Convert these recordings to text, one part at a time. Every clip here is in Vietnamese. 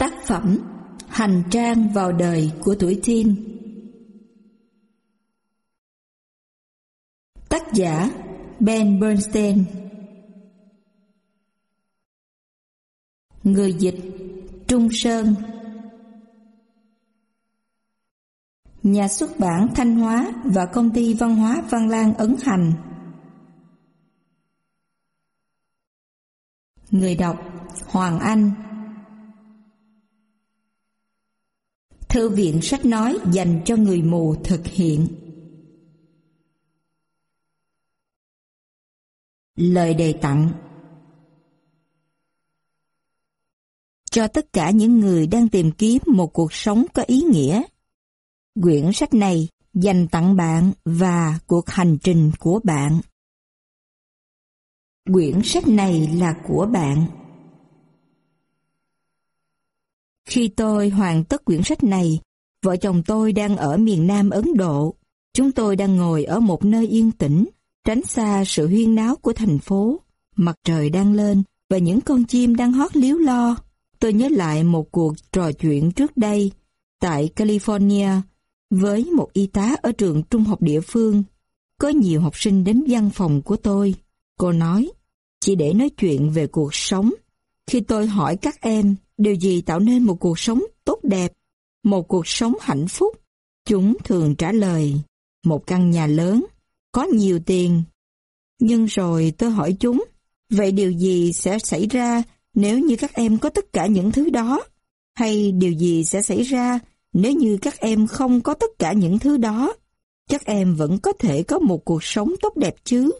Tác phẩm Hành trang vào đời của tuổi teen. Tác giả Ben Bernstein. Người dịch Trung Sơn. Nhà xuất bản Thanh Hóa và công ty văn hóa Văn Lang Ấn Hành. Người đọc Hoàng Anh. Thư viện sách nói dành cho người mù thực hiện Lời đề tặng Cho tất cả những người đang tìm kiếm một cuộc sống có ý nghĩa Quyển sách này dành tặng bạn và cuộc hành trình của bạn. Quyển sách này là của bạn. Khi tôi hoàn tất quyển sách này, vợ chồng tôi đang ở miền Nam Ấn Độ. Chúng tôi đang ngồi ở một nơi yên tĩnh, tránh xa sự huyên náo của thành phố. Mặt trời đang lên và những con chim đang hót líu lo. Tôi nhớ lại một cuộc trò chuyện trước đây tại California với một y tá ở trường trung học địa phương. Có nhiều học sinh đến văn phòng của tôi. Cô nói, chỉ để nói chuyện về cuộc sống. Khi tôi hỏi các em điều gì tạo nên một cuộc sống tốt đẹp, một cuộc sống hạnh phúc, chúng thường trả lời, một căn nhà lớn, có nhiều tiền. Nhưng rồi tôi hỏi chúng, vậy điều gì sẽ xảy ra nếu như các em có tất cả những thứ đó? Hay điều gì sẽ xảy ra nếu như các em không có tất cả những thứ đó? Chắc em vẫn có thể có một cuộc sống tốt đẹp chứ?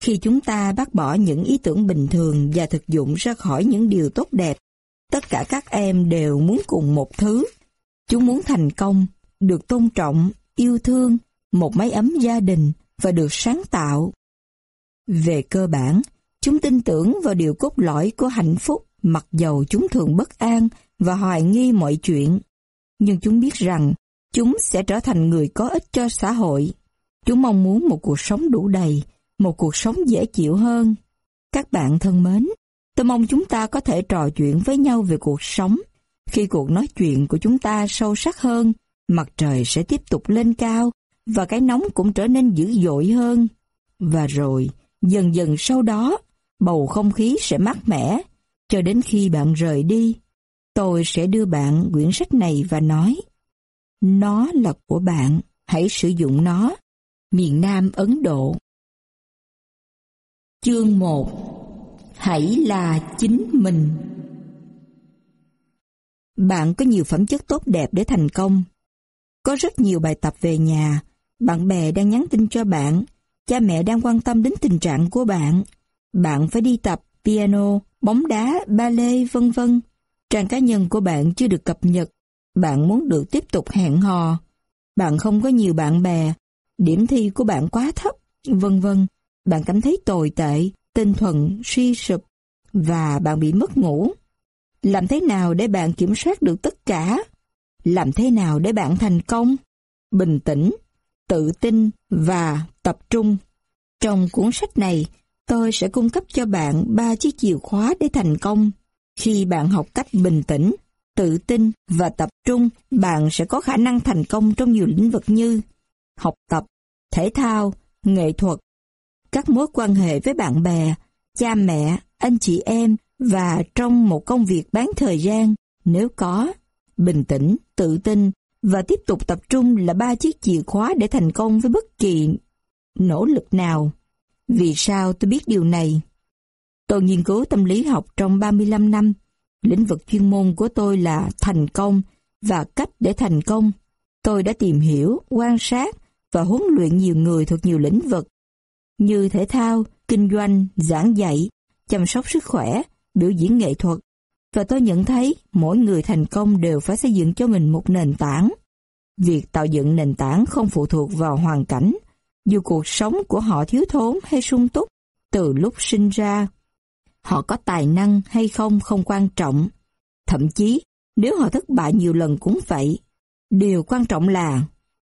Khi chúng ta bác bỏ những ý tưởng bình thường và thực dụng ra khỏi những điều tốt đẹp, tất cả các em đều muốn cùng một thứ. Chúng muốn thành công, được tôn trọng, yêu thương, một mái ấm gia đình và được sáng tạo. Về cơ bản, chúng tin tưởng vào điều cốt lõi của hạnh phúc mặc dầu chúng thường bất an và hoài nghi mọi chuyện. Nhưng chúng biết rằng chúng sẽ trở thành người có ích cho xã hội. Chúng mong muốn một cuộc sống đủ đầy, một cuộc sống dễ chịu hơn. Các bạn thân mến, tôi mong chúng ta có thể trò chuyện với nhau về cuộc sống. Khi cuộc nói chuyện của chúng ta sâu sắc hơn, mặt trời sẽ tiếp tục lên cao và cái nóng cũng trở nên dữ dội hơn. Và rồi, dần dần sau đó, bầu không khí sẽ mát mẻ, cho đến khi bạn rời đi. Tôi sẽ đưa bạn quyển sách này và nói, nó là của bạn, hãy sử dụng nó. Miền Nam Ấn Độ Chương 1 Hãy là chính mình Bạn có nhiều phẩm chất tốt đẹp để thành công. Có rất nhiều bài tập về nhà, bạn bè đang nhắn tin cho bạn, cha mẹ đang quan tâm đến tình trạng của bạn. Bạn phải đi tập piano, bóng đá, ballet, vân vân. Trang cá nhân của bạn chưa được cập nhật, bạn muốn được tiếp tục hẹn hò. Bạn không có nhiều bạn bè, điểm thi của bạn quá thấp, vân vân bạn cảm thấy tồi tệ, tinh thần suy sụp và bạn bị mất ngủ. Làm thế nào để bạn kiểm soát được tất cả? Làm thế nào để bạn thành công? Bình tĩnh, tự tin và tập trung. Trong cuốn sách này, tôi sẽ cung cấp cho bạn ba chiếc chìa khóa để thành công. Khi bạn học cách bình tĩnh, tự tin và tập trung, bạn sẽ có khả năng thành công trong nhiều lĩnh vực như học tập, thể thao, nghệ thuật, các mối quan hệ với bạn bè, cha mẹ, anh chị em và trong một công việc bán thời gian nếu có. Bình tĩnh, tự tin và tiếp tục tập trung là ba chiếc chìa khóa để thành công với bất kỳ nỗ lực nào. Vì sao tôi biết điều này? Tôi nghiên cứu tâm lý học trong 35 năm. Lĩnh vực chuyên môn của tôi là thành công và cách để thành công. Tôi đã tìm hiểu, quan sát và huấn luyện nhiều người thuộc nhiều lĩnh vực như thể thao, kinh doanh, giảng dạy, chăm sóc sức khỏe, biểu diễn nghệ thuật. Và tôi nhận thấy mỗi người thành công đều phải xây dựng cho mình một nền tảng. Việc tạo dựng nền tảng không phụ thuộc vào hoàn cảnh, dù cuộc sống của họ thiếu thốn hay sung túc từ lúc sinh ra. Họ có tài năng hay không không quan trọng. Thậm chí, nếu họ thất bại nhiều lần cũng vậy. Điều quan trọng là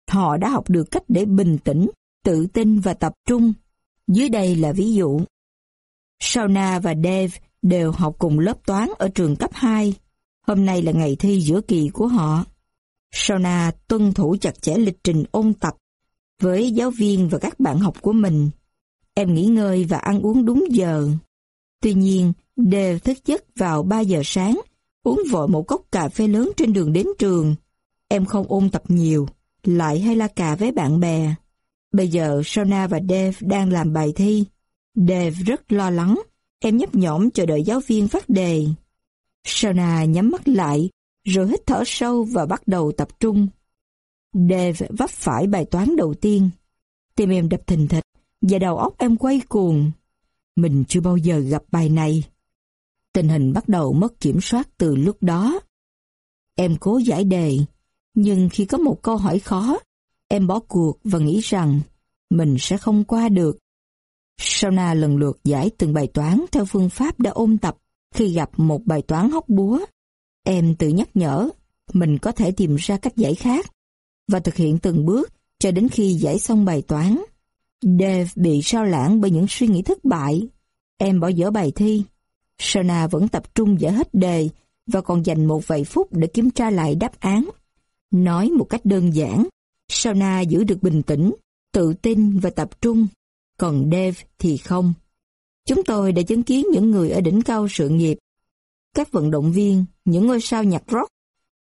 họ đã học được cách để bình tĩnh, tự tin và tập trung dưới đây là ví dụ. Shauna và Dave đều học cùng lớp toán ở trường cấp 2. Hôm nay là ngày thi giữa kỳ của họ. Shauna tuân thủ chặt chẽ lịch trình ôn tập với giáo viên và các bạn học của mình. Em nghỉ ngơi và ăn uống đúng giờ. Tuy nhiên, Dave thức giấc vào 3 giờ sáng, uống vội một cốc cà phê lớn trên đường đến trường. Em không ôn tập nhiều, lại hay la cà với bạn bè. Bây giờ Sona và Dave đang làm bài thi. Dave rất lo lắng, em nhấp nhổm chờ đợi giáo viên phát đề. Sona nhắm mắt lại, rồi hít thở sâu và bắt đầu tập trung. Dave vấp phải bài toán đầu tiên. Tim em đập thình thịch và đầu óc em quay cuồng. Mình chưa bao giờ gặp bài này. Tình hình bắt đầu mất kiểm soát từ lúc đó. Em cố giải đề, nhưng khi có một câu hỏi khó, em bỏ cuộc và nghĩ rằng mình sẽ không qua được. Sona lần lượt giải từng bài toán theo phương pháp đã ôn tập khi gặp một bài toán hóc búa. Em tự nhắc nhở, mình có thể tìm ra cách giải khác và thực hiện từng bước cho đến khi giải xong bài toán. Dave bị sao lãng bởi những suy nghĩ thất bại. Em bỏ dở bài thi. Sona vẫn tập trung giải hết đề và còn dành một vài phút để kiểm tra lại đáp án. Nói một cách đơn giản, Sauna giữ được bình tĩnh, tự tin và tập trung, còn Dave thì không. Chúng tôi đã chứng kiến những người ở đỉnh cao sự nghiệp, các vận động viên, những ngôi sao nhạc rock,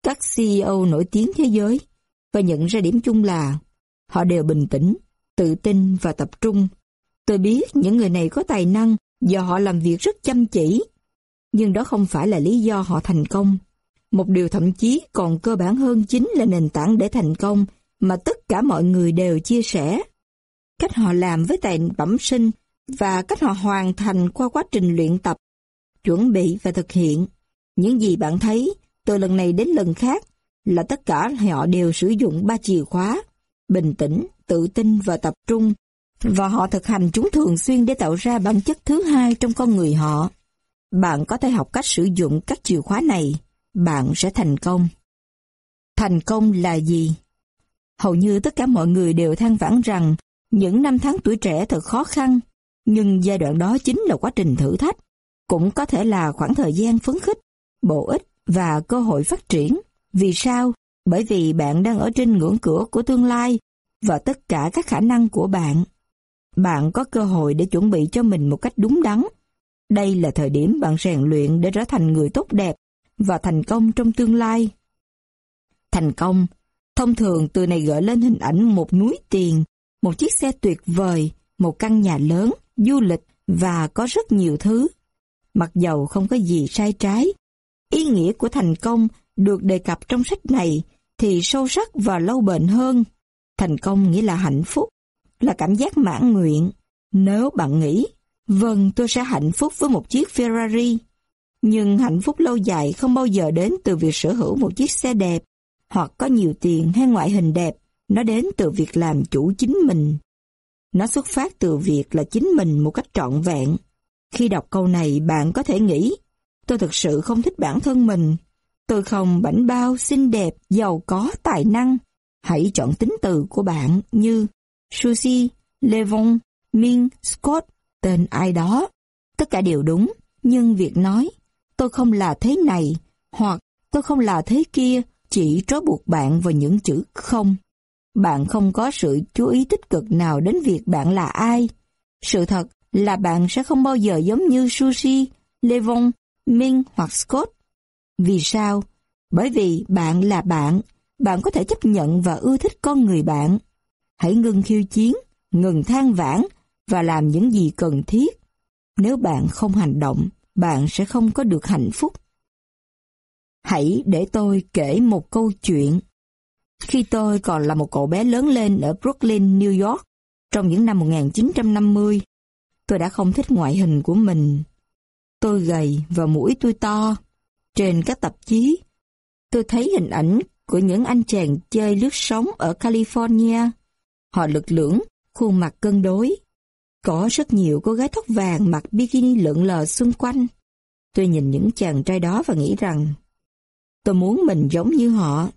các CEO nổi tiếng thế giới, và nhận ra điểm chung là họ đều bình tĩnh, tự tin và tập trung. Tôi biết những người này có tài năng do họ làm việc rất chăm chỉ, nhưng đó không phải là lý do họ thành công. Một điều thậm chí còn cơ bản hơn chính là nền tảng để thành công mà tất cả mọi người đều chia sẻ. Cách họ làm với tài bẩm sinh và cách họ hoàn thành qua quá trình luyện tập, chuẩn bị và thực hiện. Những gì bạn thấy từ lần này đến lần khác là tất cả họ đều sử dụng ba chìa khóa, bình tĩnh, tự tin và tập trung, và họ thực hành chúng thường xuyên để tạo ra bản chất thứ hai trong con người họ. Bạn có thể học cách sử dụng các chìa khóa này, bạn sẽ thành công. Thành công là gì? Hầu như tất cả mọi người đều than vãn rằng những năm tháng tuổi trẻ thật khó khăn, nhưng giai đoạn đó chính là quá trình thử thách, cũng có thể là khoảng thời gian phấn khích, bổ ích và cơ hội phát triển. Vì sao? Bởi vì bạn đang ở trên ngưỡng cửa của tương lai và tất cả các khả năng của bạn. Bạn có cơ hội để chuẩn bị cho mình một cách đúng đắn. Đây là thời điểm bạn rèn luyện để trở thành người tốt đẹp và thành công trong tương lai. Thành công, thông thường từ này gợi lên hình ảnh một núi tiền, một chiếc xe tuyệt vời, một căn nhà lớn, du lịch và có rất nhiều thứ. Mặc dầu không có gì sai trái, ý nghĩa của thành công được đề cập trong sách này thì sâu sắc và lâu bền hơn. Thành công nghĩa là hạnh phúc, là cảm giác mãn nguyện. Nếu bạn nghĩ, vâng tôi sẽ hạnh phúc với một chiếc Ferrari, nhưng hạnh phúc lâu dài không bao giờ đến từ việc sở hữu một chiếc xe đẹp, hoặc có nhiều tiền hay ngoại hình đẹp, nó đến từ việc làm chủ chính mình. Nó xuất phát từ việc là chính mình một cách trọn vẹn. Khi đọc câu này bạn có thể nghĩ, tôi thực sự không thích bản thân mình, Tôi không bảnh bao, xinh đẹp, giàu có, tài năng. Hãy chọn tính từ của bạn như Susie, Levon, Min, Scott, tên ai đó. Tất cả đều đúng, nhưng việc nói tôi không là thế này hoặc tôi không là thế kia chỉ trói buộc bạn vào những chữ không. Bạn không có sự chú ý tích cực nào đến việc bạn là ai. Sự thật là bạn sẽ không bao giờ giống như Sushi, Levon, Minh hoặc Scott. Vì sao? Bởi vì bạn là bạn, bạn có thể chấp nhận và ưa thích con người bạn. Hãy ngừng khiêu chiến, ngừng than vãn và làm những gì cần thiết. Nếu bạn không hành động, bạn sẽ không có được hạnh phúc. Hãy để tôi kể một câu chuyện. Khi tôi còn là một cậu bé lớn lên ở Brooklyn, New York, trong những năm 1950, tôi đã không thích ngoại hình của mình. Tôi gầy và mũi tôi to. Trên các tạp chí, tôi thấy hình ảnh của những anh chàng chơi lướt sóng ở California. Họ lực lưỡng, khuôn mặt cân đối. Có rất nhiều cô gái tóc vàng mặc bikini lượn lờ xung quanh. Tôi nhìn những chàng trai đó và nghĩ rằng tôi muốn mình giống như họ.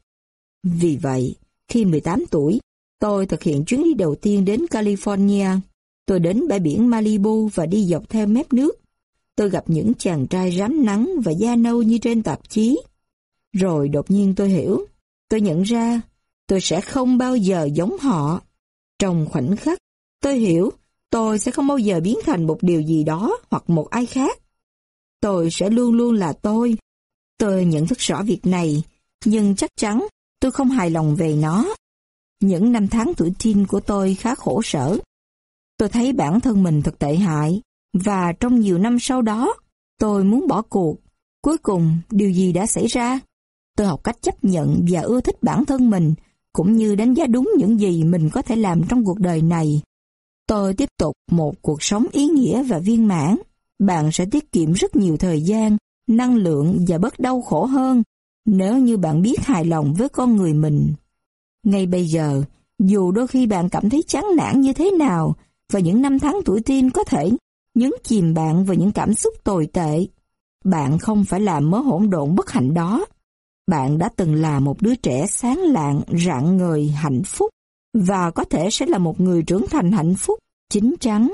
Vì vậy, khi 18 tuổi, tôi thực hiện chuyến đi đầu tiên đến California. Tôi đến bãi biển Malibu và đi dọc theo mép nước. Tôi gặp những chàng trai rám nắng và da nâu như trên tạp chí. Rồi đột nhiên tôi hiểu, tôi nhận ra tôi sẽ không bao giờ giống họ. Trong khoảnh khắc, tôi hiểu tôi sẽ không bao giờ biến thành một điều gì đó hoặc một ai khác. Tôi sẽ luôn luôn là tôi. Tôi nhận thức rõ việc này, nhưng chắc chắn tôi không hài lòng về nó. Những năm tháng tuổi teen của tôi khá khổ sở. Tôi thấy bản thân mình thật tệ hại, và trong nhiều năm sau đó, tôi muốn bỏ cuộc. Cuối cùng, điều gì đã xảy ra? Tôi học cách chấp nhận và ưa thích bản thân mình, cũng như đánh giá đúng những gì mình có thể làm trong cuộc đời này. Tôi tiếp tục một cuộc sống ý nghĩa và viên mãn. Bạn sẽ tiết kiệm rất nhiều thời gian, năng lượng và bớt đau khổ hơn nếu như bạn biết hài lòng với con người mình. Ngay bây giờ, dù đôi khi bạn cảm thấy chán nản như thế nào và những năm tháng tuổi teen có thể nhấn chìm bạn vào những cảm xúc tồi tệ, bạn không phải là mớ hỗn độn bất hạnh đó. Bạn đã từng là một đứa trẻ sáng lạng, rạng ngời, hạnh phúc và có thể sẽ là một người trưởng thành hạnh phúc, chính chắn.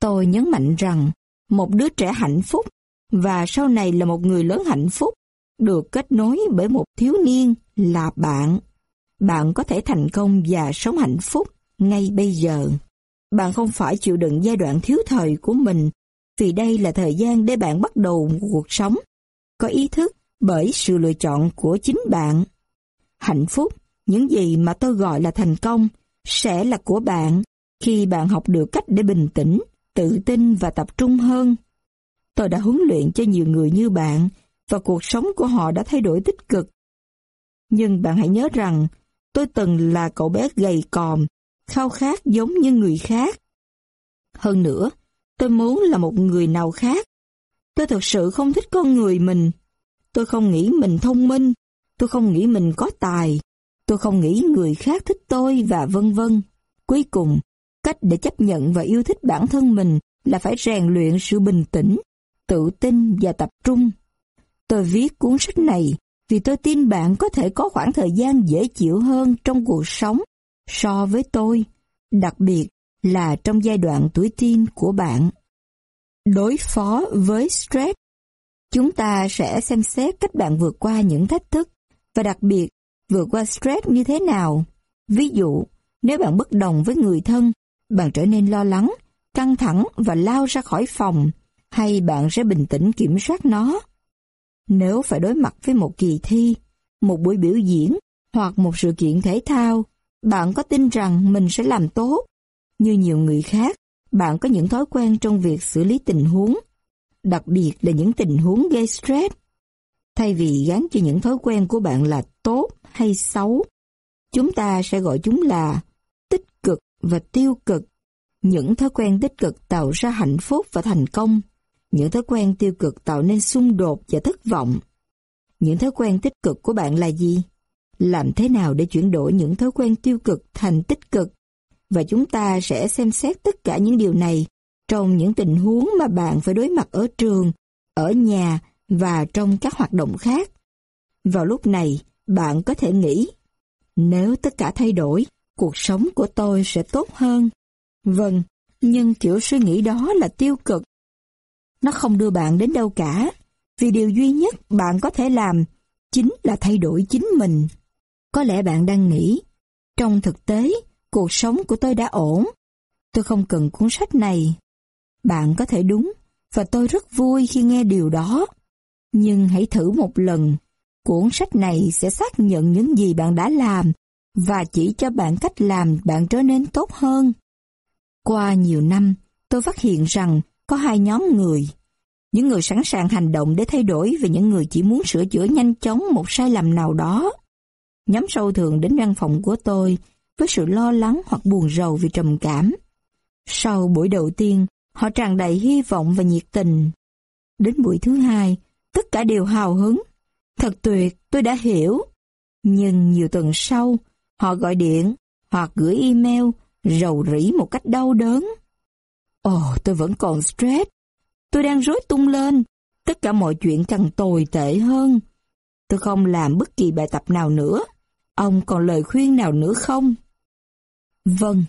Tôi nhấn mạnh rằng một đứa trẻ hạnh phúc và sau này là một người lớn hạnh phúc được kết nối bởi một thiếu niên là bạn. Bạn có thể thành công và sống hạnh phúc ngay bây giờ. Bạn không phải chịu đựng giai đoạn thiếu thời của mình vì đây là thời gian để bạn bắt đầu một cuộc sống có ý thức bởi sự lựa chọn của chính bạn. Hạnh phúc, những gì mà tôi gọi là thành công, sẽ là của bạn khi bạn học được cách để bình tĩnh, tự tin và tập trung hơn. Tôi đã huấn luyện cho nhiều người như bạn và cuộc sống của họ đã thay đổi tích cực. Nhưng bạn hãy nhớ rằng tôi từng là cậu bé gầy còm, khao khát giống như người khác. Hơn nữa, tôi muốn là một người nào khác. Tôi thực sự không thích con người mình. Tôi không nghĩ mình thông minh. Tôi không nghĩ mình có tài. Tôi không nghĩ người khác thích tôi và vân vân. Cuối cùng, cách để chấp nhận và yêu thích bản thân mình là phải rèn luyện sự bình tĩnh, tự tin và tập trung. Tôi viết cuốn sách này vì tôi tin bạn có thể có khoảng thời gian dễ chịu hơn trong cuộc sống so với tôi, đặc biệt là trong giai đoạn tuổi teen của bạn. Đối phó với stress Chúng ta sẽ xem xét cách bạn vượt qua những thách thức và đặc biệt vượt qua stress như thế nào. Ví dụ, nếu bạn bất đồng với người thân, bạn trở nên lo lắng, căng thẳng và lao ra khỏi phòng, hay bạn sẽ bình tĩnh kiểm soát nó. Nếu phải đối mặt với một kỳ thi, một buổi biểu diễn hoặc một sự kiện thể thao, bạn có tin rằng mình sẽ làm tốt. Như nhiều người khác, bạn có những thói quen trong việc xử lý tình huống, đặc biệt là những tình huống gây stress. Thay vì gán cho những thói quen của bạn là tốt hay xấu, chúng ta sẽ gọi chúng là tích cực và tiêu cực. Những thói quen tích cực tạo ra hạnh phúc và thành công. Những thói quen tiêu cực tạo nên xung đột và thất vọng. Những thói quen tích cực của bạn là gì? Làm thế nào để chuyển đổi những thói quen tiêu cực thành tích cực? Và chúng ta sẽ xem xét tất cả những điều này trong những tình huống mà bạn phải đối mặt ở trường, ở nhà và trong các hoạt động khác. Vào lúc này, bạn có thể nghĩ, nếu tất cả thay đổi, cuộc sống của tôi sẽ tốt hơn. Vâng, nhưng kiểu suy nghĩ đó là tiêu cực. Nó không đưa bạn đến đâu cả, vì điều duy nhất bạn có thể làm chính là thay đổi chính mình. Có lẽ bạn đang nghĩ, trong thực tế, cuộc sống của tôi đã ổn. Tôi không cần cuốn sách này. Bạn có thể đúng, và tôi rất vui khi nghe điều đó. Nhưng hãy thử một lần, cuốn sách này sẽ xác nhận những gì bạn đã làm và chỉ cho bạn cách làm bạn trở nên tốt hơn. Qua nhiều năm, tôi phát hiện rằng có hai nhóm người. Những người sẵn sàng hành động để thay đổi và những người chỉ muốn sửa chữa nhanh chóng một sai lầm nào đó. Nhóm sâu thường đến văn phòng của tôi với sự lo lắng hoặc buồn rầu vì trầm cảm. Sau buổi đầu tiên, họ tràn đầy hy vọng và nhiệt tình. Đến buổi thứ hai, tất cả đều hào hứng. Thật tuyệt, tôi đã hiểu. Nhưng nhiều tuần sau, họ gọi điện hoặc gửi email rầu rĩ một cách đau đớn. Ồ, tôi vẫn còn stress. Tôi đang rối tung lên. Tất cả mọi chuyện càng tồi tệ hơn. Tôi không làm bất kỳ bài tập nào nữa. Ông còn lời khuyên nào nữa không? Vâng,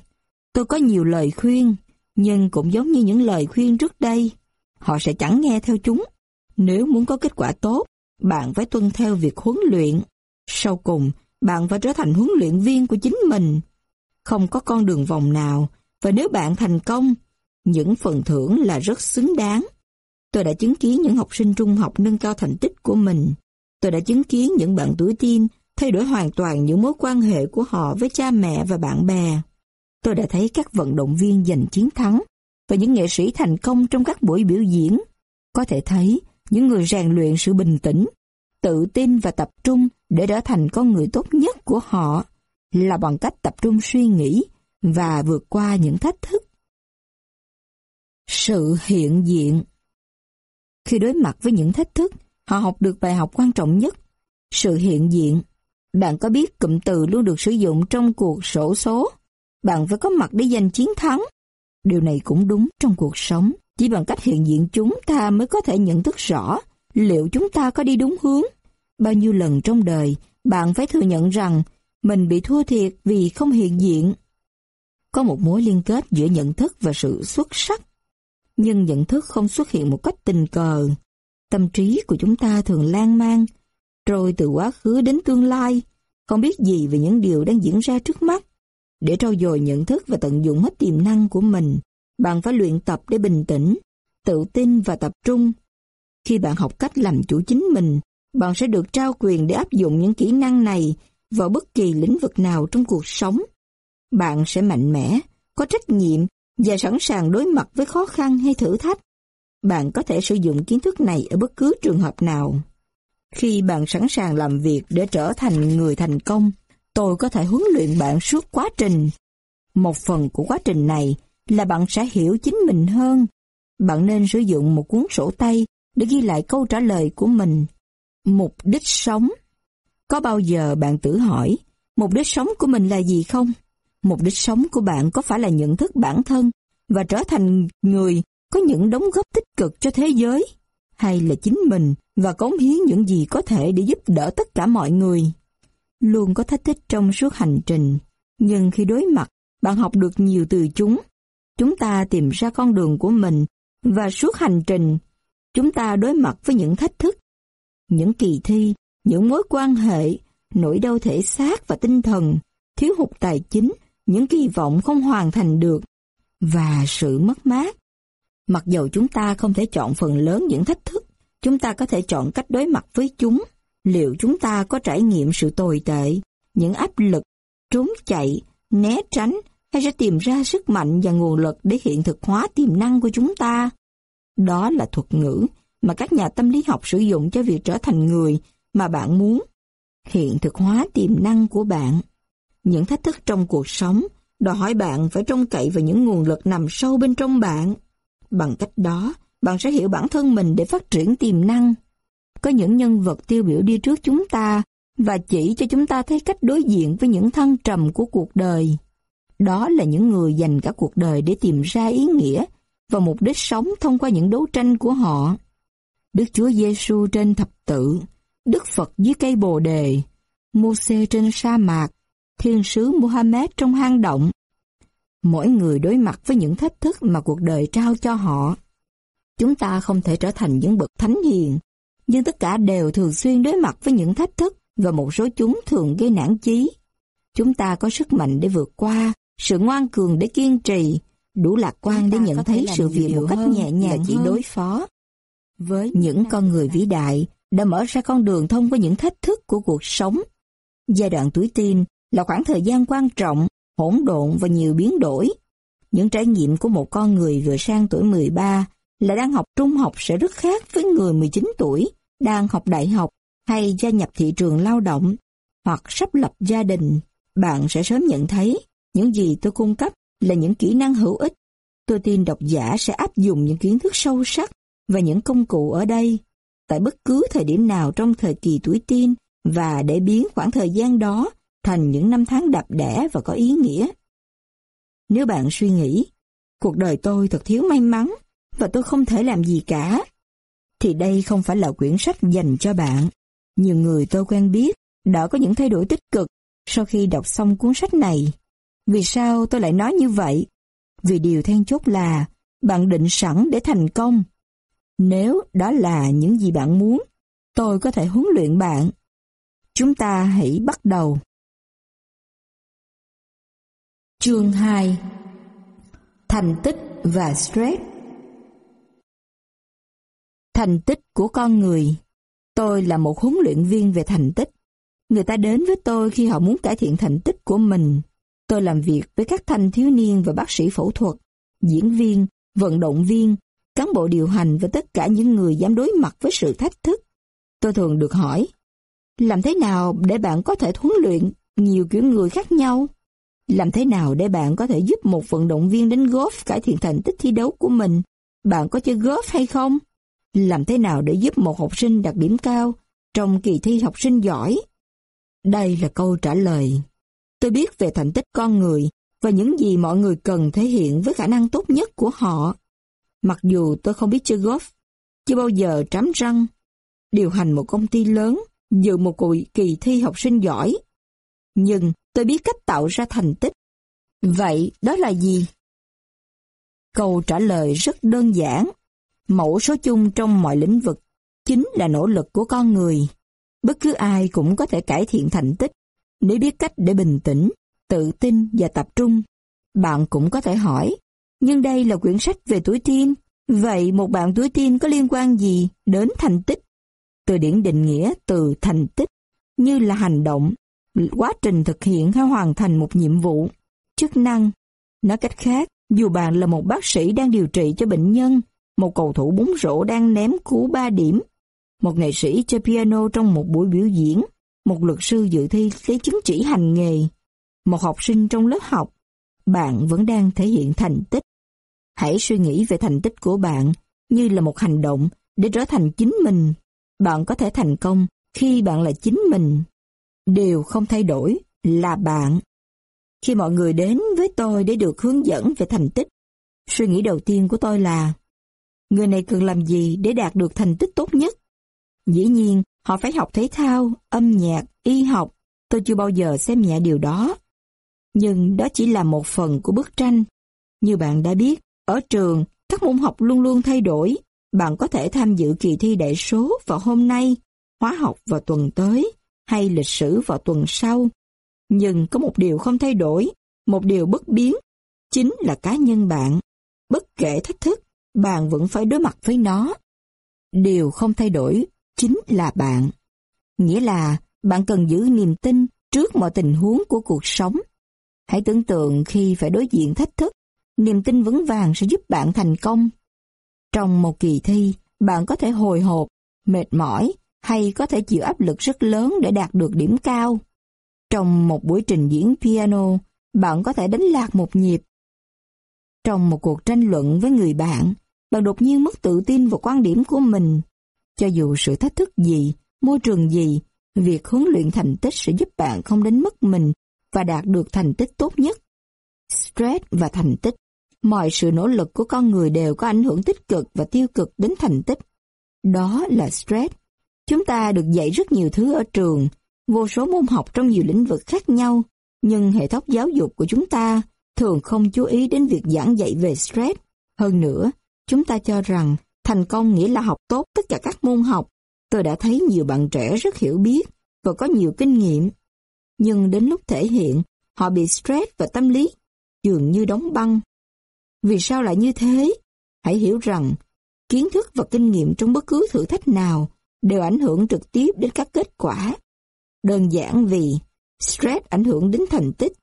tôi có nhiều lời khuyên, nhưng cũng giống như những lời khuyên trước đây. Họ sẽ chẳng nghe theo chúng. Nếu muốn có kết quả tốt, bạn phải tuân theo việc huấn luyện. Sau cùng, bạn phải trở thành huấn luyện viên của chính mình. Không có con đường vòng nào, và nếu bạn thành công, những phần thưởng là rất xứng đáng. Tôi đã chứng kiến những học sinh trung học nâng cao thành tích của mình. Tôi đã chứng kiến những bạn tuổi teen thay đổi hoàn toàn những mối quan hệ của họ với cha mẹ và bạn bè. Tôi đã thấy các vận động viên giành chiến thắng và những nghệ sĩ thành công trong các buổi biểu diễn. Có thể thấy những người rèn luyện sự bình tĩnh, tự tin và tập trung để trở thành con người tốt nhất của họ là bằng cách tập trung suy nghĩ và vượt qua những thách thức. Sự hiện diện Khi đối mặt với những thách thức, họ học được bài học quan trọng nhất. Sự hiện diện. Bạn có biết cụm từ luôn được sử dụng trong cuộc sổ số? Bạn phải có mặt để giành chiến thắng. Điều này cũng đúng trong cuộc sống. Chỉ bằng cách hiện diện chúng ta mới có thể nhận thức rõ liệu chúng ta có đi đúng hướng. Bao nhiêu lần trong đời, bạn phải thừa nhận rằng mình bị thua thiệt vì không hiện diện. Có một mối liên kết giữa nhận thức và sự xuất sắc. Nhưng nhận thức không xuất hiện một cách tình cờ. Tâm trí của chúng ta thường lan man, rồi từ quá khứ đến tương lai, không biết gì về những điều đang diễn ra trước mắt. Để trau dồi nhận thức và tận dụng hết tiềm năng của mình, bạn phải luyện tập để bình tĩnh, tự tin và tập trung. Khi bạn học cách làm chủ chính mình, bạn sẽ được trao quyền để áp dụng những kỹ năng này vào bất kỳ lĩnh vực nào trong cuộc sống. Bạn sẽ mạnh mẽ, có trách nhiệm và sẵn sàng đối mặt với khó khăn hay thử thách. Bạn có thể sử dụng kiến thức này ở bất cứ trường hợp nào. Khi bạn sẵn sàng làm việc để trở thành người thành công, tôi có thể huấn luyện bạn suốt quá trình. Một phần của quá trình này là bạn sẽ hiểu chính mình hơn. Bạn nên sử dụng một cuốn sổ tay để ghi lại câu trả lời của mình. Mục đích sống Có bao giờ bạn tự hỏi, mục đích sống của mình là gì không? Mục đích sống của bạn có phải là nhận thức bản thân và trở thành người có những đóng góp tích cực cho thế giới? Hay là chính mình và cống hiến những gì có thể để giúp đỡ tất cả mọi người? Luôn có thách thức trong suốt hành trình, nhưng khi đối mặt, bạn học được nhiều từ chúng. Chúng ta tìm ra con đường của mình và suốt hành trình, chúng ta đối mặt với những thách thức, những kỳ thi, những mối quan hệ, nỗi đau thể xác và tinh thần, thiếu hụt tài chính, những kỳ vọng không hoàn thành được và sự mất mát. Mặc dầu chúng ta không thể chọn phần lớn những thách thức, chúng ta có thể chọn cách đối mặt với chúng. Liệu chúng ta có trải nghiệm sự tồi tệ, những áp lực, trốn chạy, né tránh hay sẽ tìm ra sức mạnh và nguồn lực để hiện thực hóa tiềm năng của chúng ta? Đó là thuật ngữ mà các nhà tâm lý học sử dụng cho việc trở thành người mà bạn muốn. Hiện thực hóa tiềm năng của bạn. Những thách thức trong cuộc sống đòi hỏi bạn phải trông cậy vào những nguồn lực nằm sâu bên trong bạn. Bằng cách đó, bạn sẽ hiểu bản thân mình để phát triển tiềm năng. Có những nhân vật tiêu biểu đi trước chúng ta và chỉ cho chúng ta thấy cách đối diện với những thăng trầm của cuộc đời. Đó là những người dành cả cuộc đời để tìm ra ý nghĩa và mục đích sống thông qua những đấu tranh của họ. Đức Chúa Giêsu trên thập tự, Đức Phật dưới cây bồ đề, Mô-xê trên sa mạc, thiên sứ Muhammad trong hang động. Mỗi người đối mặt với những thách thức mà cuộc đời trao cho họ. Chúng ta không thể trở thành những bậc thánh hiền, nhưng tất cả đều thường xuyên đối mặt với những thách thức và một số chúng thường gây nản chí. Chúng ta có sức mạnh để vượt qua, sự ngoan cường để kiên trì, đủ lạc quan để nhận thấy sự việc một cách nhẹ nhàng chỉ đối phó. Với những con người vĩ đại đã mở ra con đường thông qua những thách thức của cuộc sống. Giai đoạn tuổi teen là khoảng thời gian quan trọng, hỗn độn và nhiều biến đổi. Những trải nghiệm của một con người vừa sang tuổi 13 là đang học trung học sẽ rất khác với người 19 tuổi, đang học đại học hay gia nhập thị trường lao động hoặc sắp lập gia đình. Bạn sẽ sớm nhận thấy những gì tôi cung cấp là những kỹ năng hữu ích. Tôi tin độc giả sẽ áp dụng những kiến thức sâu sắc và những công cụ ở đây tại bất cứ thời điểm nào trong thời kỳ tuổi teen và để biến khoảng thời gian đó thành những năm tháng đạp đẻ và có ý nghĩa. Nếu bạn suy nghĩ, cuộc đời tôi thật thiếu may mắn và tôi không thể làm gì cả, thì đây không phải là quyển sách dành cho bạn. Nhiều người tôi quen biết đã có những thay đổi tích cực sau khi đọc xong cuốn sách này. Vì sao tôi lại nói như vậy? Vì điều then chốt là bạn định sẵn để thành công. Nếu đó là những gì bạn muốn, Tôi có thể huấn luyện bạn. Chúng ta hãy bắt đầu. Chương 2 Thành tích và stress Thành tích của con người Tôi là một huấn luyện viên về thành tích. Người ta đến với tôi khi họ muốn cải thiện thành tích của mình. Tôi làm việc với các thanh thiếu niên và bác sĩ phẫu thuật, diễn viên, vận động viên, cán bộ điều hành và tất cả những người dám đối mặt với sự thách thức. Tôi thường được hỏi, làm thế nào để bạn có thể huấn luyện nhiều kiểu người khác nhau? Làm thế nào để bạn có thể giúp một vận động viên đánh golf cải thiện thành tích thi đấu của mình? Bạn có chơi golf hay không? Làm thế nào để giúp một học sinh đạt điểm cao trong kỳ thi học sinh giỏi? Đây là câu trả lời. Tôi biết về thành tích con người và những gì mọi người cần thể hiện với khả năng tốt nhất của họ. Mặc dù tôi không biết chơi golf, chưa bao giờ trám răng, điều hành một công ty lớn, dự một kỳ thi học sinh giỏi. Nhưng tôi biết cách tạo ra thành tích. Vậy đó là gì? Câu trả lời rất đơn giản. Mẫu số chung trong mọi lĩnh vực chính là nỗ lực của con người. Bất cứ ai cũng có thể cải thiện thành tích nếu biết cách để bình tĩnh, tự tin và tập trung. Bạn cũng có thể hỏi, nhưng đây là quyển sách về tuổi teen, vậy một bạn tuổi teen có liên quan gì đến thành tích? Từ điển định nghĩa từ thành tích như là hành động, quá trình thực hiện hay hoàn thành một nhiệm vụ, chức năng. Nói cách khác, dù bạn là một bác sĩ đang điều trị cho bệnh nhân, một cầu thủ bóng rổ đang ném cú 3 điểm, một nghệ sĩ chơi piano trong một buổi biểu diễn, một luật sư dự thi lấy chứng chỉ hành nghề, một học sinh trong lớp học, bạn vẫn đang thể hiện thành tích. Hãy suy nghĩ về thành tích của bạn như là một hành động để trở thành chính mình. Bạn có thể thành công khi bạn là chính mình. Điều không thay đổi là bạn. Khi mọi người đến với tôi để được hướng dẫn về thành tích, suy nghĩ đầu tiên của tôi là người này cần làm gì để đạt được thành tích tốt nhất? Dĩ nhiên, họ phải học thể thao, âm nhạc, y học. Tôi chưa bao giờ xem nhẹ điều đó. Nhưng đó chỉ là một phần của bức tranh. Như bạn đã biết, ở trường, các môn học luôn luôn thay đổi. Bạn có thể tham dự kỳ thi đại số vào hôm nay, hóa học vào tuần tới, hay lịch sử vào tuần sau. Nhưng có một điều không thay đổi, một điều bất biến, chính là cá nhân bạn. Bất kể thách thức, bạn vẫn phải đối mặt với nó. Điều không thay đổi chính là bạn. Nghĩa là bạn cần giữ niềm tin trước mọi tình huống của cuộc sống. Hãy tưởng tượng khi phải đối diện thách thức, niềm tin vững vàng sẽ giúp bạn thành công. Trong một kỳ thi, bạn có thể hồi hộp, mệt mỏi hay có thể chịu áp lực rất lớn để đạt được điểm cao. Trong một buổi trình diễn piano, bạn có thể đánh lạc một nhịp. Trong một cuộc tranh luận với người bạn, bạn đột nhiên mất tự tin vào quan điểm của mình. Cho dù sự thách thức gì, môi trường gì, việc huấn luyện thành tích sẽ giúp bạn không đánh mất mình và đạt được thành tích tốt nhất. Stress và thành tích Mọi sự nỗ lực của con người đều có ảnh hưởng tích cực và tiêu cực đến thành tích. Đó là stress. Chúng ta được dạy rất nhiều thứ ở trường, vô số môn học trong nhiều lĩnh vực khác nhau, nhưng hệ thống giáo dục của chúng ta thường không chú ý đến việc giảng dạy về stress. Hơn nữa, chúng ta cho rằng thành công nghĩa là học tốt tất cả các môn học. Tôi đã thấy nhiều bạn trẻ rất hiểu biết và có nhiều kinh nghiệm. Nhưng đến lúc thể hiện, họ bị stress và tâm lý dường như đóng băng. Vì sao lại như thế? Hãy hiểu rằng, kiến thức và kinh nghiệm trong bất cứ thử thách nào đều ảnh hưởng trực tiếp đến các kết quả. Đơn giản vì stress ảnh hưởng đến thành tích.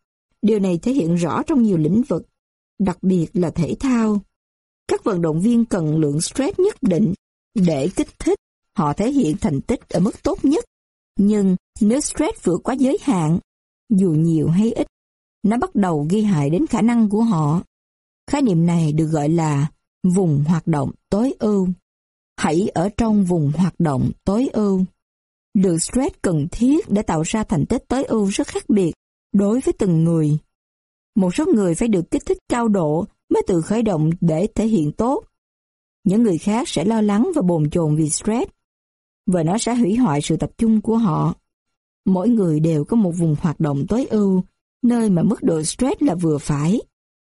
Điều này thể hiện rõ trong nhiều lĩnh vực, đặc biệt là thể thao. Các vận động viên cần lượng stress nhất định để kích thích họ thể hiện thành tích ở mức tốt nhất. Nhưng nếu stress vượt quá giới hạn, dù nhiều hay ít, nó bắt đầu gây hại đến khả năng của họ. Khái niệm này được gọi là vùng hoạt động tối ưu. Hãy ở trong vùng hoạt động tối ưu. Lượng stress cần thiết để tạo ra thành tích tối ưu rất khác biệt đối với từng người. Một số người phải được kích thích cao độ mới tự khởi động để thể hiện tốt. Những người khác sẽ lo lắng và bồn chồn vì stress, và nó sẽ hủy hoại sự tập trung của họ. Mỗi người đều có một vùng hoạt động tối ưu, nơi mà mức độ stress là vừa phải.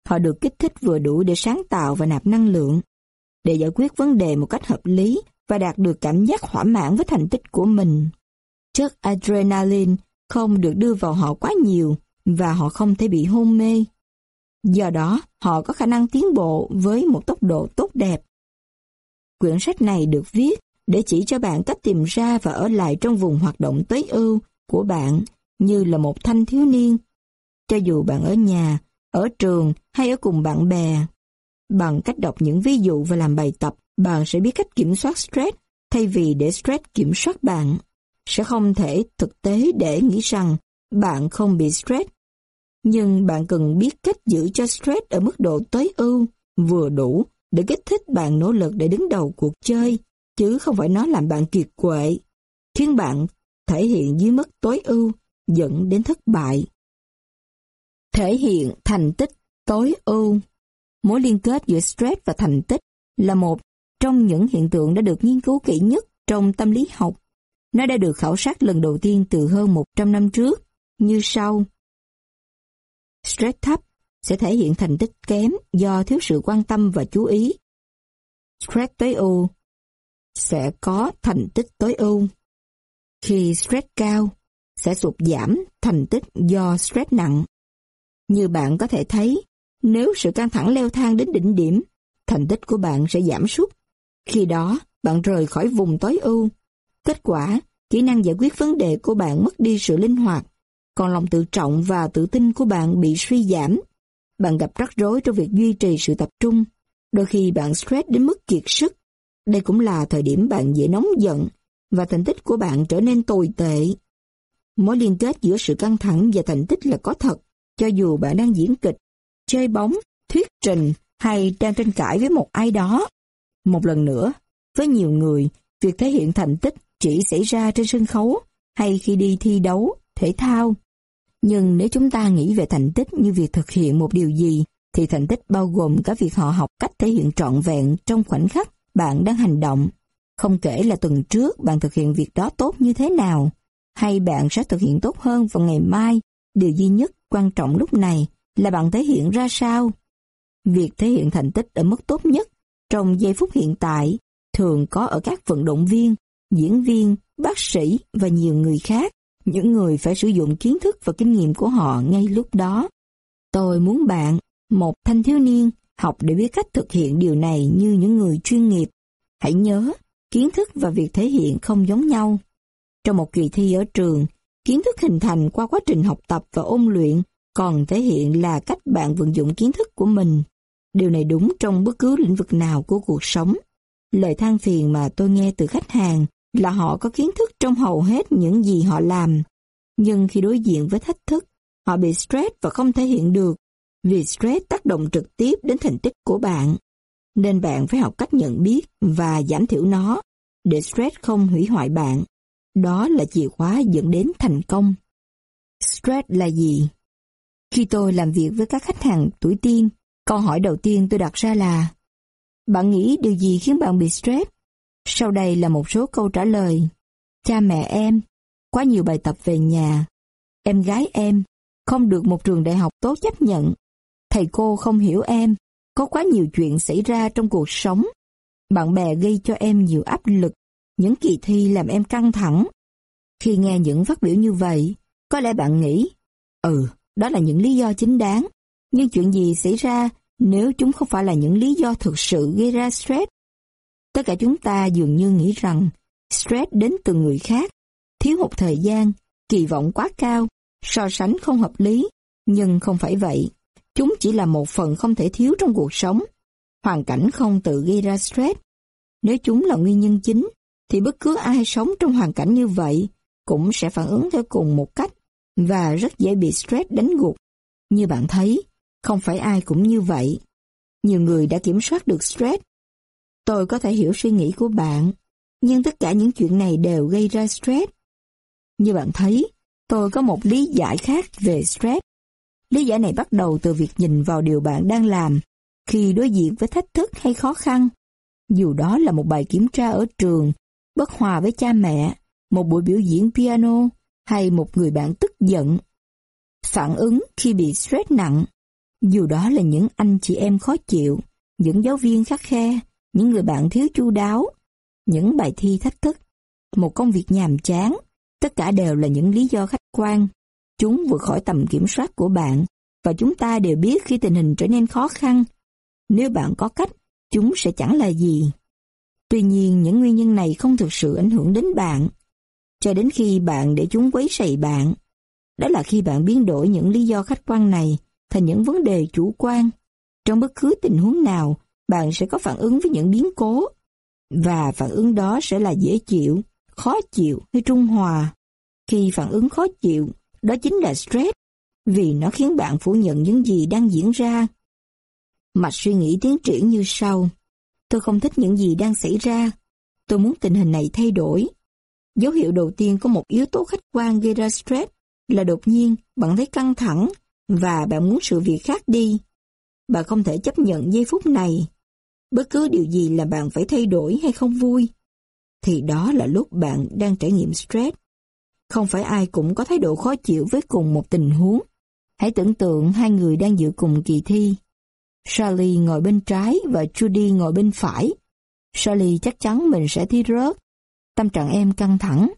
Họ được kích thích vừa đủ để sáng tạo và nạp năng lượng. Để giải quyết vấn đề một cách hợp lý, và đạt được cảm giác thỏa mãn với thành tích của mình. Chất adrenaline không được đưa vào họ quá nhiều và họ không thể bị hôn mê. Do đó, họ có khả năng tiến bộ với một tốc độ tốt đẹp. Quyển sách này được viết để chỉ cho bạn cách tìm ra và ở lại trong vùng hoạt động tối ưu của bạn như là một thanh thiếu niên. Cho dù bạn ở nhà, ở trường hay ở cùng bạn bè. Bằng cách đọc những ví dụ và làm bài tập, bạn sẽ biết cách kiểm soát stress thay vì để stress kiểm soát bạn. Sẽ không thể thực tế để nghĩ rằng bạn không bị stress. Nhưng bạn cần biết cách giữ cho stress ở mức độ tối ưu, vừa đủ để kích thích bạn nỗ lực để đứng đầu cuộc chơi, chứ không phải nó làm bạn kiệt quệ, khiến bạn thể hiện dưới mức tối ưu, dẫn đến thất bại. Thể hiện thành tích tối ưu Mối liên kết giữa stress và thành tích là một trong những hiện tượng đã được nghiên cứu kỹ nhất trong tâm lý học. Nó đã được khảo sát lần đầu tiên từ hơn 100 năm trước, như sau. Stress thấp sẽ thể hiện thành tích kém do thiếu sự quan tâm và chú ý. Stress tối ưu sẽ có thành tích tối ưu. Khi stress cao, sẽ sụt giảm thành tích do stress nặng. Như bạn có thể thấy, nếu sự căng thẳng leo thang đến đỉnh điểm, thành tích của bạn sẽ giảm sút. Khi đó, bạn rời khỏi vùng tối ưu. Kết quả, kỹ năng giải quyết vấn đề của bạn mất đi sự linh hoạt, còn lòng tự trọng và tự tin của bạn bị suy giảm. Bạn gặp rắc rối trong việc duy trì sự tập trung. Đôi khi bạn stress đến mức kiệt sức. Đây cũng là thời điểm bạn dễ nóng giận và thành tích của bạn trở nên tồi tệ. Mối liên kết giữa sự căng thẳng và thành tích là có thật, cho dù bạn đang diễn kịch chơi bóng, thuyết trình hay đang tranh cãi với một ai đó. Một lần nữa, với nhiều người, việc thể hiện thành tích chỉ xảy ra trên sân khấu hay khi đi thi đấu, thể thao. Nhưng nếu chúng ta nghĩ về thành tích như việc thực hiện một điều gì, thì thành tích bao gồm cả việc họ học cách thể hiện trọn vẹn trong khoảnh khắc bạn đang hành động. Không kể là tuần trước bạn thực hiện việc đó tốt như thế nào, hay bạn sẽ thực hiện tốt hơn vào ngày mai, điều duy nhất quan trọng lúc này là bạn thể hiện ra sao. Việc thể hiện thành tích ở mức tốt nhất trong giây phút hiện tại thường có ở các vận động viên, diễn viên, bác sĩ và nhiều người khác, những người phải sử dụng kiến thức và kinh nghiệm của họ ngay lúc đó. Tôi muốn bạn, một thanh thiếu niên, học để biết cách thực hiện điều này như những người chuyên nghiệp. Hãy nhớ, kiến thức và việc thể hiện không giống nhau. Trong một kỳ thi ở trường, kiến thức hình thành qua quá trình học tập và ôn luyện còn thể hiện là cách bạn vận dụng kiến thức của mình. Điều này đúng trong bất cứ lĩnh vực nào của cuộc sống. Lời than phiền mà tôi nghe từ khách hàng là họ có kiến thức trong hầu hết những gì họ làm. Nhưng khi đối diện với thách thức, họ bị stress và không thể hiện được, vì stress tác động trực tiếp đến thành tích của bạn. Nên bạn phải học cách nhận biết và giảm thiểu nó, để stress không hủy hoại bạn. Đó là chìa khóa dẫn đến thành công. Stress là gì? Khi tôi làm việc với các khách hàng tuổi tiên, câu hỏi đầu tiên tôi đặt ra là Bạn nghĩ điều gì khiến bạn bị stress? Sau đây là một số câu trả lời. Cha mẹ em, quá nhiều bài tập về nhà. Em gái em, không được một trường đại học tốt chấp nhận. Thầy cô không hiểu em, có quá nhiều chuyện xảy ra trong cuộc sống. Bạn bè gây cho em nhiều áp lực, những kỳ thi làm em căng thẳng. Khi nghe những phát biểu như vậy, có lẽ bạn nghĩ, ừ, đó là những lý do chính đáng. Nhưng chuyện gì xảy ra nếu chúng không phải là những lý do thực sự gây ra stress? Tất cả chúng ta dường như nghĩ rằng stress đến từ người khác, thiếu hụt thời gian, kỳ vọng quá cao, so sánh không hợp lý. Nhưng không phải vậy. Chúng chỉ là một phần không thể thiếu trong cuộc sống. Hoàn cảnh không tự gây ra stress. Nếu chúng là nguyên nhân chính, thì bất cứ ai sống trong hoàn cảnh như vậy cũng sẽ phản ứng theo cùng một cách và rất dễ bị stress đánh gục. Như bạn thấy, không phải ai cũng như vậy. Nhiều người đã kiểm soát được stress. Tôi có thể hiểu suy nghĩ của bạn, nhưng tất cả những chuyện này đều gây ra stress. Như bạn thấy, tôi có một lý giải khác về stress. Lý giải này bắt đầu từ việc nhìn vào điều bạn đang làm khi đối diện với thách thức hay khó khăn. Dù đó là một bài kiểm tra ở trường, bất hòa với cha mẹ, một buổi biểu diễn piano, hay một người bạn tức giận. Phản ứng khi bị stress nặng, dù đó là những anh chị em khó chịu, những giáo viên khắc khe, những người bạn thiếu chu đáo, những bài thi thách thức, một công việc nhàm chán, tất cả đều là những lý do khách quan. Chúng vượt khỏi tầm kiểm soát của bạn, và chúng ta đều biết khi tình hình trở nên khó khăn, nếu bạn có cách, chúng sẽ chẳng là gì. Tuy nhiên, những nguyên nhân này không thực sự ảnh hưởng đến bạn, cho đến khi bạn để chúng quấy rầy bạn. Đó là khi bạn biến đổi những lý do khách quan này thành những vấn đề chủ quan. Trong bất cứ tình huống nào, bạn sẽ có phản ứng với những biến cố, và phản ứng đó sẽ là dễ chịu, khó chịu hay trung hòa. Khi phản ứng khó chịu, đó chính là stress, vì nó khiến bạn phủ nhận những gì đang diễn ra. Mạch suy nghĩ tiến triển như sau. Tôi không thích những gì đang xảy ra. Tôi muốn tình hình này thay đổi. Dấu hiệu đầu tiên có một yếu tố khách quan gây ra stress là đột nhiên bạn thấy căng thẳng và bạn muốn sự việc khác đi. Bạn không thể chấp nhận giây phút này. Bất cứ điều gì là bạn phải thay đổi hay không vui, thì đó là lúc bạn đang trải nghiệm stress. Không phải ai cũng có thái độ khó chịu với cùng một tình huống. Hãy tưởng tượng hai người đang dự cùng kỳ thi. Charlie ngồi bên trái và Judy ngồi bên phải. Charlie chắc chắn mình sẽ thi rớt. Tâm trạng em căng thẳng.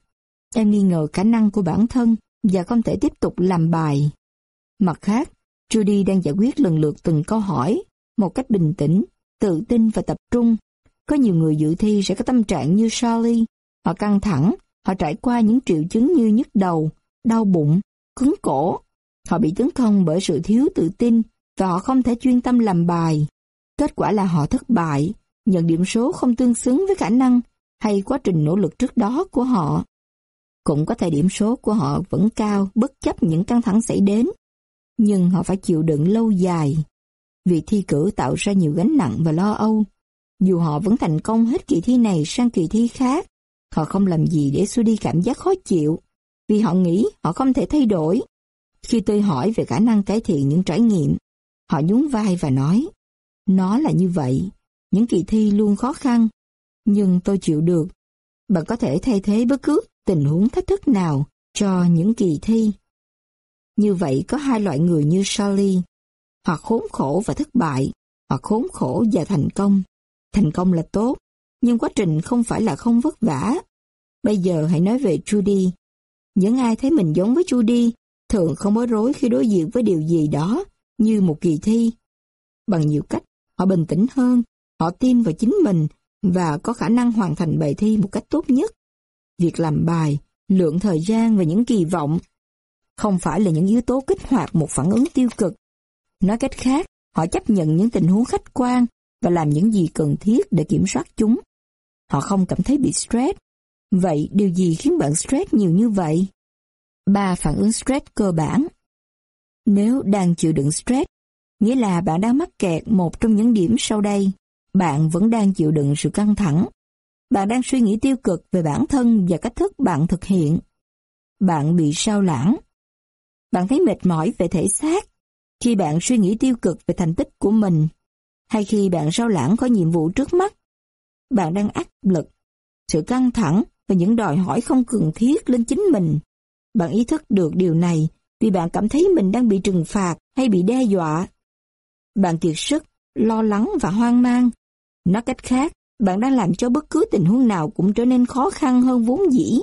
Em nghi ngờ khả năng của bản thân và không thể tiếp tục làm bài. Mặt khác, Judy đang giải quyết lần lượt từng câu hỏi, một cách bình tĩnh, tự tin và tập trung. Có nhiều người dự thi sẽ có tâm trạng như Charlie. Họ căng thẳng, họ trải qua những triệu chứng như nhức đầu, đau bụng, cứng cổ. Họ bị tấn công bởi sự thiếu tự tin và họ không thể chuyên tâm làm bài. Kết quả là họ thất bại, nhận điểm số không tương xứng với khả năng hay quá trình nỗ lực trước đó của họ. Cũng có thể điểm số của họ vẫn cao bất chấp những căng thẳng xảy đến, nhưng họ phải chịu đựng lâu dài. vì thi cử tạo ra nhiều gánh nặng và lo âu. Dù họ vẫn thành công hết kỳ thi này sang kỳ thi khác, họ không làm gì để xua đi cảm giác khó chịu, vì họ nghĩ họ không thể thay đổi. Khi tôi hỏi về khả năng cải thiện những trải nghiệm, Họ nhún vai và nói, nó là như vậy, những kỳ thi luôn khó khăn, nhưng tôi chịu được. Bạn có thể thay thế bất cứ tình huống thách thức nào cho những kỳ thi. Như vậy có hai loại người như Charlie, hoặc khốn khổ và thất bại, hoặc khốn khổ và thành công. Thành công là tốt, nhưng quá trình không phải là không vất vả. Bây giờ hãy nói về Judy. Những ai thấy mình giống với Judy thường không bối rối khi đối diện với điều gì đó như một kỳ thi. Bằng nhiều cách, họ bình tĩnh hơn, họ tin vào chính mình và có khả năng hoàn thành bài thi một cách tốt nhất. Việc làm bài, lượng thời gian và những kỳ vọng không phải là những yếu tố kích hoạt một phản ứng tiêu cực. Nói cách khác, họ chấp nhận những tình huống khách quan và làm những gì cần thiết để kiểm soát chúng. Họ không cảm thấy bị stress. Vậy điều gì khiến bạn stress nhiều như vậy? Ba phản ứng stress cơ bản nếu đang chịu đựng stress, nghĩa là bạn đang mắc kẹt một trong những điểm sau đây. Bạn vẫn đang chịu đựng sự căng thẳng. Bạn đang suy nghĩ tiêu cực về bản thân và cách thức bạn thực hiện. Bạn bị sao lãng. Bạn thấy mệt mỏi về thể xác khi bạn suy nghĩ tiêu cực về thành tích của mình hay khi bạn sao lãng khỏi nhiệm vụ trước mắt. Bạn đang áp lực, sự căng thẳng và những đòi hỏi không cần thiết lên chính mình. Bạn ý thức được điều này vì bạn cảm thấy mình đang bị trừng phạt hay bị đe dọa. Bạn kiệt sức, lo lắng và hoang mang. Nói cách khác, bạn đang làm cho bất cứ tình huống nào cũng trở nên khó khăn hơn vốn dĩ.